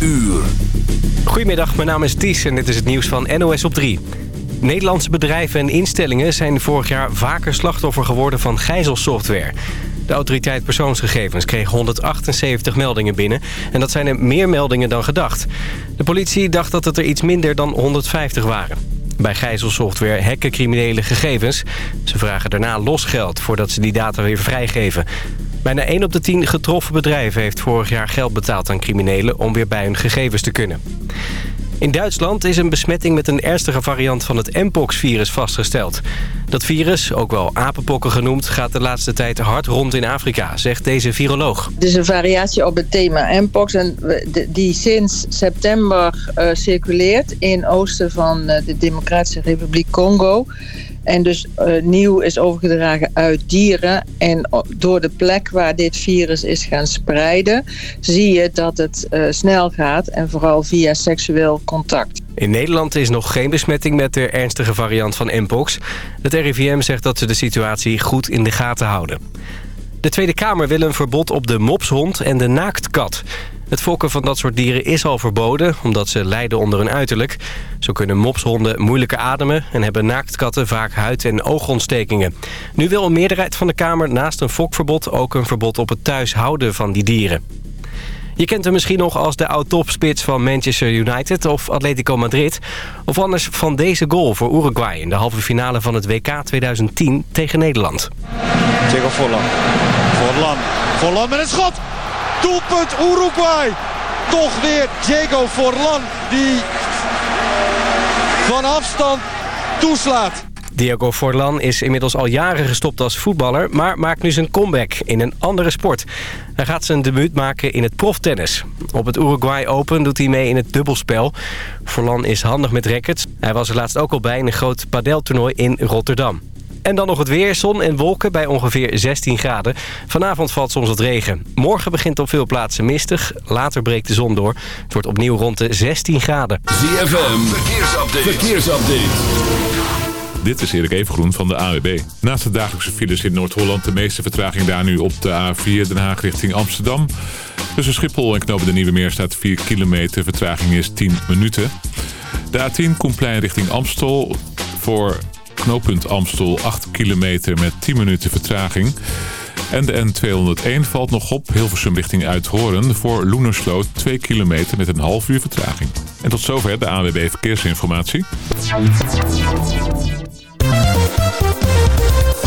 uur. Goedemiddag, mijn naam is Ties en dit is het nieuws van NOS op 3. Nederlandse bedrijven en instellingen zijn vorig jaar vaker slachtoffer geworden van gijzelsoftware. De autoriteit persoonsgegevens kreeg 178 meldingen binnen. En dat zijn er meer meldingen dan gedacht. De politie dacht dat het er iets minder dan 150 waren. Bij gijzelsoftware hacken criminelen gegevens. Ze vragen daarna losgeld voordat ze die data weer vrijgeven. Bijna 1 op de 10 getroffen bedrijven heeft vorig jaar geld betaald aan criminelen... om weer bij hun gegevens te kunnen. In Duitsland is een besmetting met een ernstige variant van het Mpox-virus vastgesteld. Dat virus, ook wel apenpokken genoemd, gaat de laatste tijd hard rond in Afrika, zegt deze viroloog. Het is een variatie op het thema Mpox en die sinds september uh, circuleert in oosten van uh, de Democratische Republiek Congo. En dus uh, nieuw is overgedragen uit dieren. En door de plek waar dit virus is gaan spreiden... zie je dat het snel gaat en vooral via seksueel contact. In Nederland is nog geen besmetting met de ernstige variant van Mpox. Het RIVM zegt dat ze de situatie goed in de gaten houden. De Tweede Kamer wil een verbod op de mopshond en de naaktkat. Het fokken van dat soort dieren is al verboden, omdat ze lijden onder hun uiterlijk. Zo kunnen mopshonden moeilijker ademen en hebben naaktkatten vaak huid- en oogontstekingen. Nu wil een meerderheid van de Kamer naast een fokverbod ook een verbod op het thuishouden van die dieren. Je kent hem misschien nog als de oud-topspits van Manchester United of Atletico Madrid. Of anders van deze goal voor Uruguay in de halve finale van het WK 2010 tegen Nederland. Diego Forlan. Forlan. Forlan met een schot. Doelpunt Uruguay. Toch weer Diego Forlan die van afstand toeslaat. Diego Forlan is inmiddels al jaren gestopt als voetballer... maar maakt nu zijn comeback in een andere sport. Hij gaat zijn debuut maken in het proftennis. Op het Uruguay Open doet hij mee in het dubbelspel. Forlan is handig met rackets. Hij was er laatst ook al bij in een groot padeltoernooi in Rotterdam. En dan nog het weer, zon en wolken bij ongeveer 16 graden. Vanavond valt soms wat regen. Morgen begint op veel plaatsen mistig. Later breekt de zon door. Het wordt opnieuw rond de 16 graden. ZFM, verkeersupdate. verkeersupdate. Dit is Erik Evengroen van de AWB. Naast de dagelijkse files in Noord-Holland... de meeste vertraging daar nu op de A4 Den Haag richting Amsterdam. Tussen Schiphol en Knopen de Nieuwe Meer staat 4 kilometer. Vertraging is 10 minuten. De A10 Koenplein richting Amstel voor knooppunt Amstel 8 kilometer met 10 minuten vertraging. En de N201 valt nog op Hilversum richting Uithoren voor Loenersloot 2 kilometer met een half uur vertraging. En tot zover de ANWB Verkeersinformatie.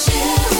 Transmitting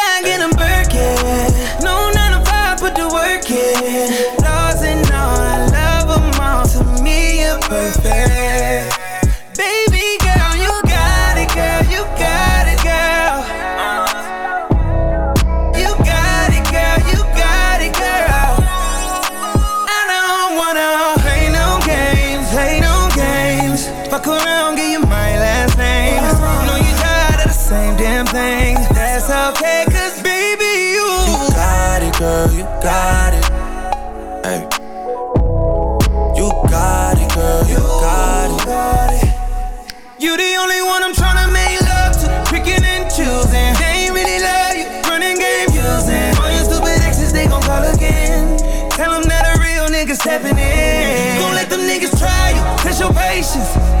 Fuck around, give you my last name. Know you tired of the same damn thing. That's okay, cause baby, you. You got it, girl, you got it. Hey. You got it, girl, you got it. You the only one I'm tryna make love to. Picking and choosing. They ain't really love you. Running game using. All your stupid exes, they gon' call again. Tell them that a real nigga stepping in. Gon' let them niggas try you. Test your patience.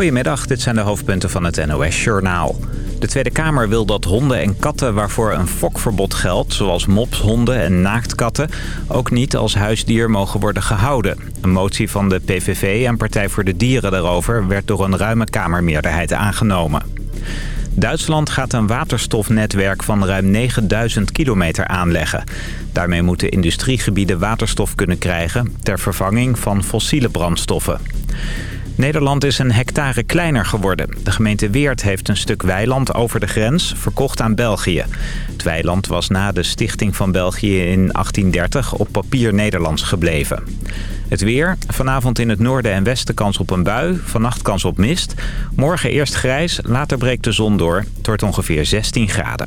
Goedemiddag, dit zijn de hoofdpunten van het NOS-journaal. De Tweede Kamer wil dat honden en katten waarvoor een fokverbod geldt... zoals mopshonden en naaktkatten... ook niet als huisdier mogen worden gehouden. Een motie van de PVV en Partij voor de Dieren daarover... werd door een ruime Kamermeerderheid aangenomen. Duitsland gaat een waterstofnetwerk van ruim 9000 kilometer aanleggen. Daarmee moeten industriegebieden waterstof kunnen krijgen... ter vervanging van fossiele brandstoffen. Nederland is een hectare kleiner geworden. De gemeente Weert heeft een stuk weiland over de grens verkocht aan België. Het weiland was na de stichting van België in 1830 op papier Nederlands gebleven. Het weer. Vanavond in het noorden en westen kans op een bui. Vannacht kans op mist. Morgen eerst grijs, later breekt de zon door. Wordt ongeveer 16 graden.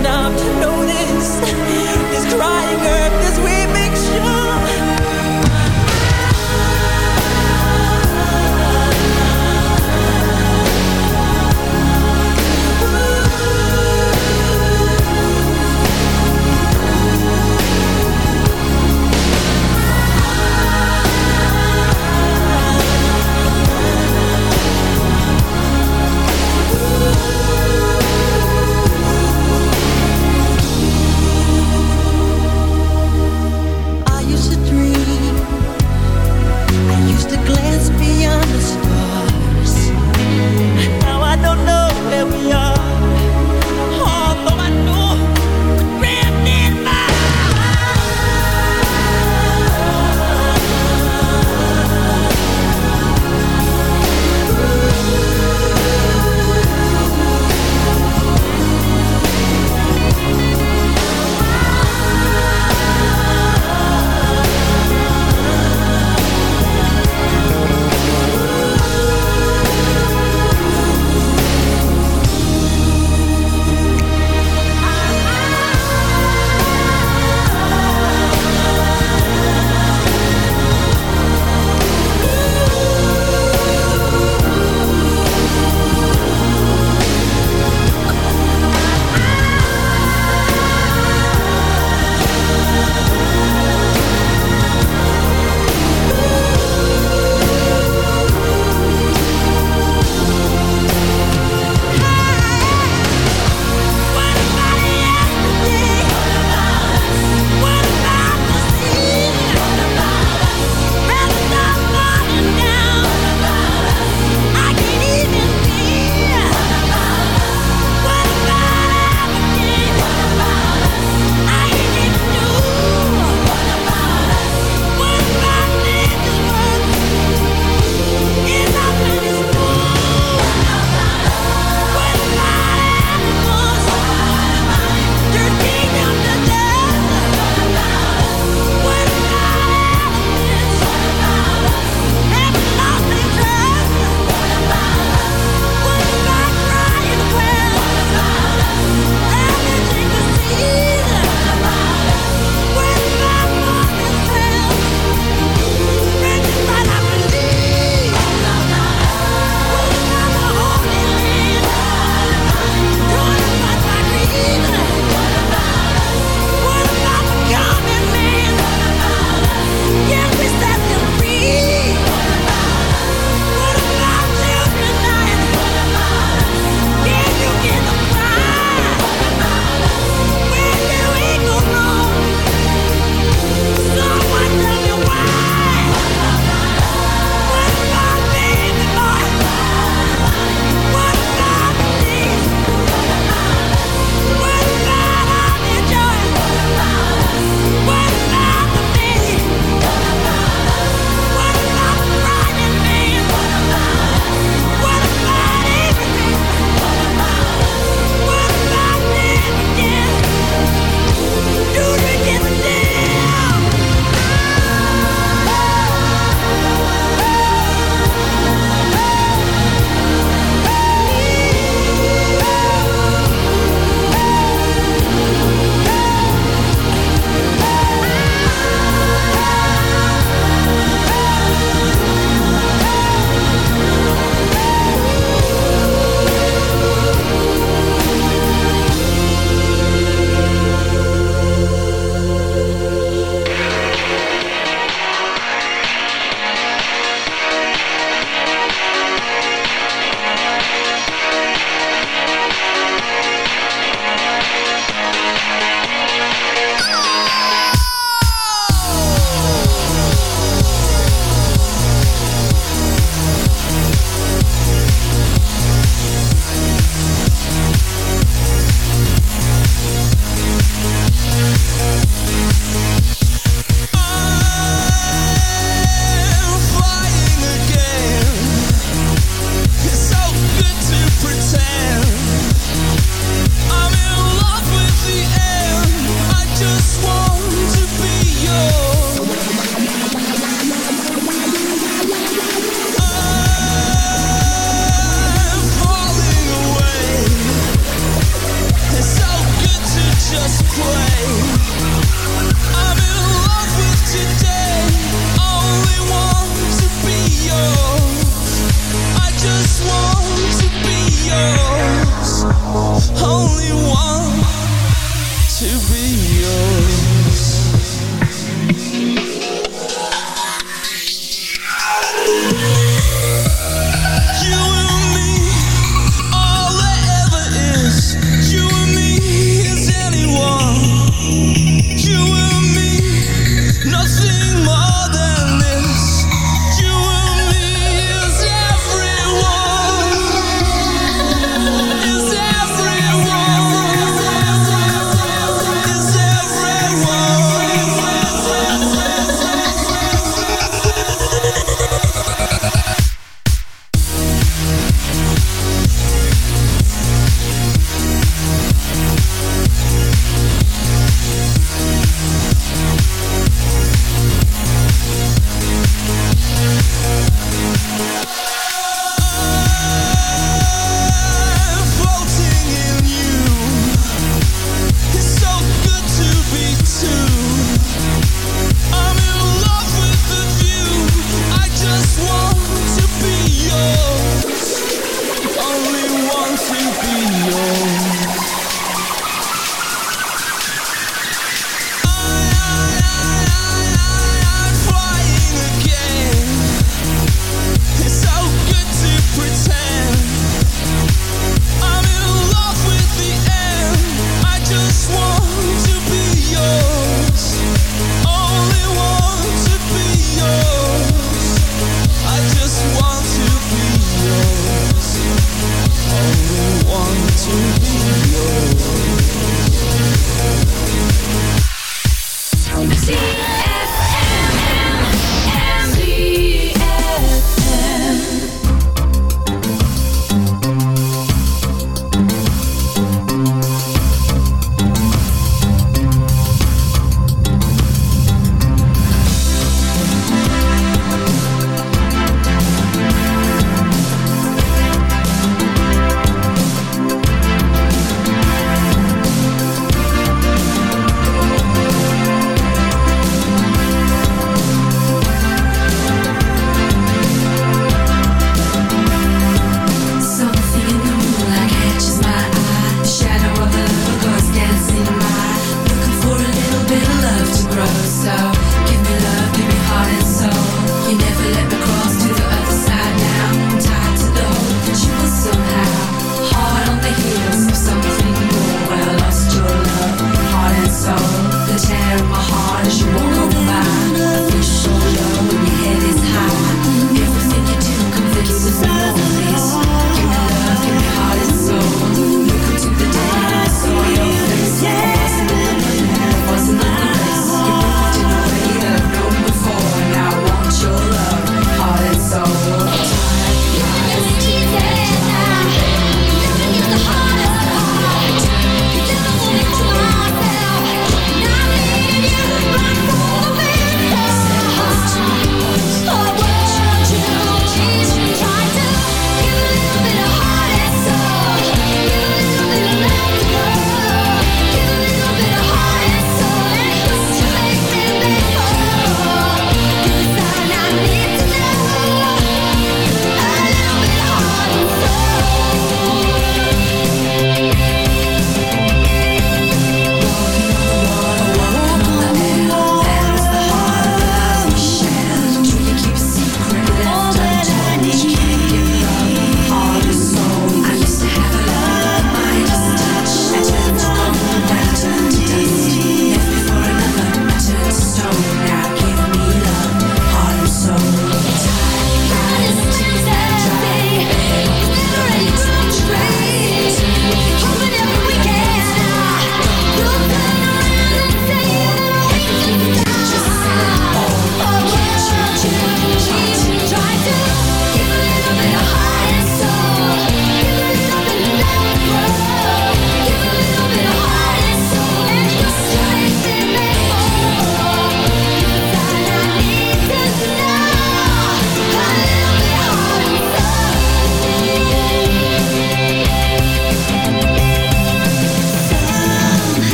stop to notice this crying earth,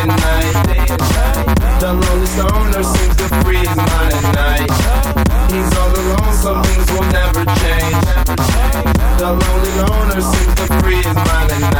And night. The lonely stoner seems to free his mind at night. He's all alone, some things will never change. The lonely loner seems to free his mind at night.